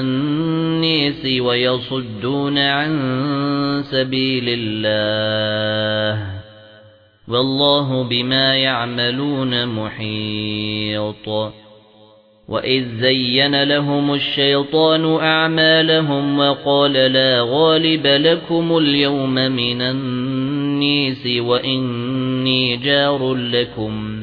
النَّاسِ وَيَصُدُّونَ عَن سَبِيلِ اللَّهِ. وَاللَّهُ بِمَا يَعْمَلُونَ مُحِيطٌ. وَإِذْ زَيَّنَ لَهُمُ الشَّيْطَانُ أَعْمَالَهُمْ وَقَالَ لَا غَالِبَ لَكُمُ الْيَوْمَ مِنَ النَّاسِ وَإِنِّي جَارٌ لَكُمْ.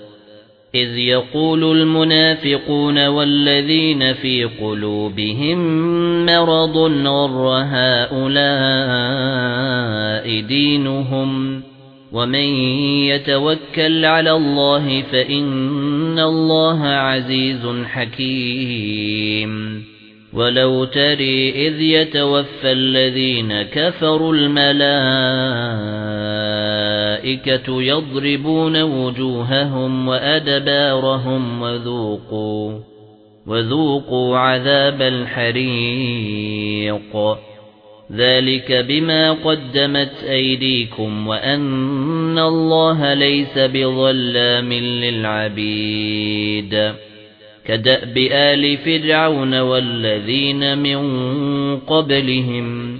إِذْ يَقُولُ الْمُنَافِقُونَ وَالَّذِينَ فِي قُلُوبِهِم مَّرَضٌ غَرَّ هَؤُلَاءِ دِينُهُمْ وَمَن يَتَوَكَّلْ عَلَى اللَّهِ فَإِنَّ اللَّهَ عَزِيزٌ حَكِيمٌ. وَلَوْ تَرَى إِذْ يَتَوَفَّى الَّذِينَ كَفَرُوا الْمَلَائِكَةُ يَضْرِبُونَ وُجُوهَهُمْ وَأَدْبَارَهُمْ وَذُوقُوا وَذُوقُوا عَذَابَ الْحَرِيقِ. ذَلِكَ بِمَا قَدَّمَتْ أَيْدِيكُمْ وَأَنَّ اللَّهَ لَيْسَ بِظَلَّامٍ لِلْعَبِيدِ. كَدَأْبِ آلِ فِرْعَوْنَ وَالَّذِينَ مِن قَبْلِهِمْ